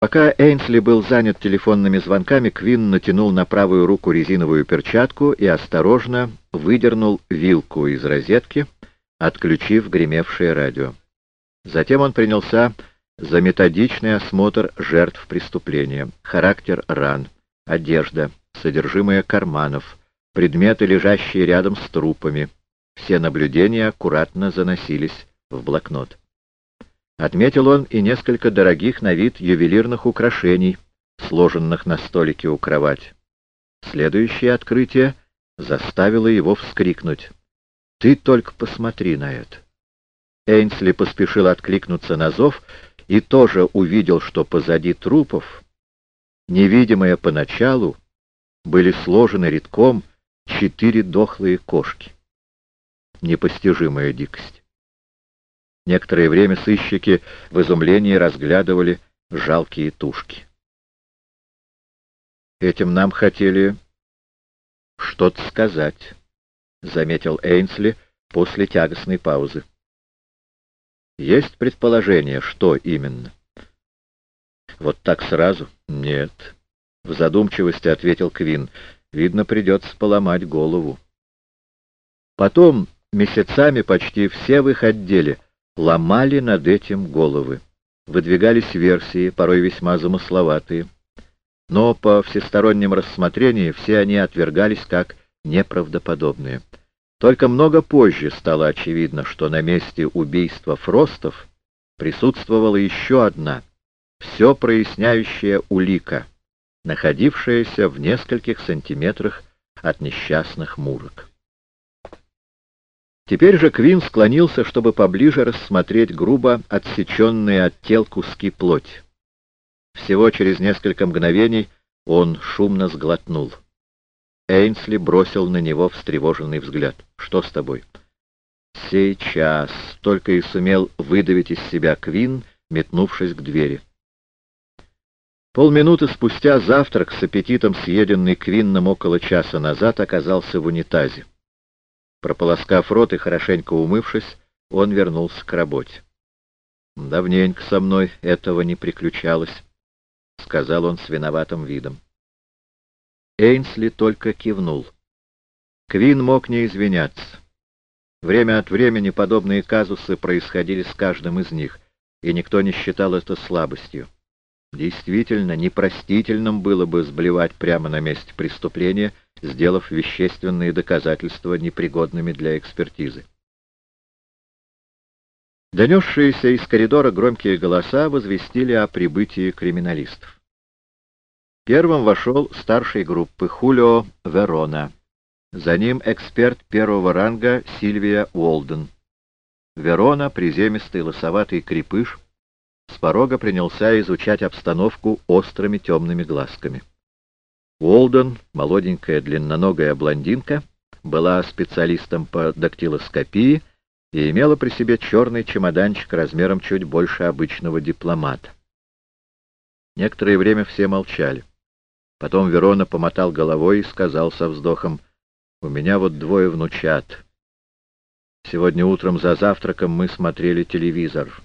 Пока Эйнсли был занят телефонными звонками, Квин натянул на правую руку резиновую перчатку и осторожно выдернул вилку из розетки, отключив гремевшее радио. Затем он принялся за методичный осмотр жертв преступления, характер ран, одежда, содержимое карманов, предметы, лежащие рядом с трупами. Все наблюдения аккуратно заносились в блокнот. Отметил он и несколько дорогих на вид ювелирных украшений, сложенных на столике у кровати. Следующее открытие заставило его вскрикнуть. «Ты только посмотри на это!» Эйнсли поспешил откликнуться на зов и тоже увидел, что позади трупов, невидимые поначалу, были сложены редком четыре дохлые кошки. Непостижимая дикость. Некоторое время сыщики в изумлении разглядывали жалкие тушки. «Этим нам хотели что-то сказать», — заметил Эйнсли после тягостной паузы. «Есть предположение, что именно?» «Вот так сразу?» «Нет», — в задумчивости ответил Квин. «Видно, придется поломать голову». Потом, месяцами почти все в их отделе — ломали над этим головы. Выдвигались версии, порой весьма замысловатые. Но по всестороннем рассмотрении все они отвергались как неправдоподобные. Только много позже стало очевидно, что на месте убийства Фростов присутствовала еще одна, все проясняющая улика, находившаяся в нескольких сантиметрах от несчастных мурок. Теперь же Квин склонился, чтобы поближе рассмотреть грубо отсеченные от тел куски плоти. Всего через несколько мгновений он шумно сглотнул. Эйнсли бросил на него встревоженный взгляд. «Что с тобой?» «Сейчас!» — только и сумел выдавить из себя Квин, метнувшись к двери. Полминуты спустя завтрак с аппетитом, съеденный Квинном около часа назад, оказался в унитазе. Прополоскав рот и хорошенько умывшись, он вернулся к работе. «Давненько со мной этого не приключалось», — сказал он с виноватым видом. Эйнсли только кивнул. Квин мог не извиняться. Время от времени подобные казусы происходили с каждым из них, и никто не считал это слабостью. Действительно, непростительным было бы сблевать прямо на месте преступления, сделав вещественные доказательства непригодными для экспертизы. Донесшиеся из коридора громкие голоса возвестили о прибытии криминалистов. Первым вошел старший группы Хулио Верона. За ним эксперт первого ранга Сильвия Уолден. Верона, приземистый лосоватый крепыш, с порога принялся изучать обстановку острыми темными глазками. Уолден, молоденькая длинноногая блондинка, была специалистом по дактилоскопии и имела при себе черный чемоданчик размером чуть больше обычного дипломата. Некоторое время все молчали. Потом Верона помотал головой и сказал со вздохом, «У меня вот двое внучат. Сегодня утром за завтраком мы смотрели телевизор.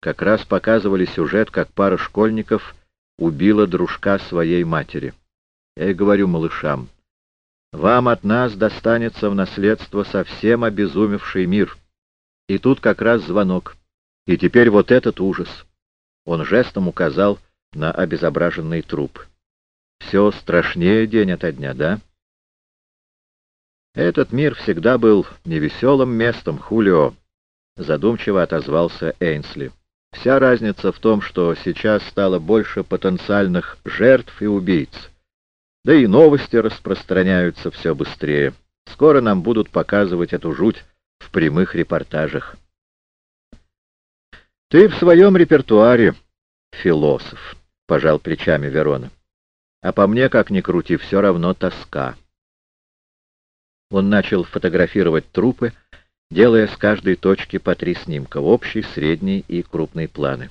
Как раз показывали сюжет, как пара школьников убила дружка своей матери. Я и говорю малышам, вам от нас достанется в наследство совсем обезумевший мир. И тут как раз звонок. И теперь вот этот ужас. Он жестом указал на обезображенный труп. Все страшнее день ото дня, да? Этот мир всегда был невеселым местом, Хулио, задумчиво отозвался Эйнсли. Вся разница в том, что сейчас стало больше потенциальных жертв и убийц. Да и новости распространяются все быстрее. Скоро нам будут показывать эту жуть в прямых репортажах. Ты в своем репертуаре философ, — пожал плечами Верона. А по мне, как ни крути, все равно тоска. Он начал фотографировать трупы, делая с каждой точки по три снимка — общий, средний и крупный планы.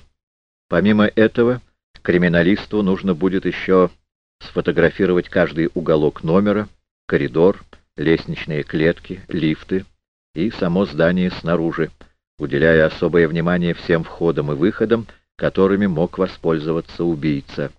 Помимо этого, криминалисту нужно будет еще сфотографировать каждый уголок номера, коридор, лестничные клетки, лифты и само здание снаружи, уделяя особое внимание всем входам и выходам, которыми мог воспользоваться убийца.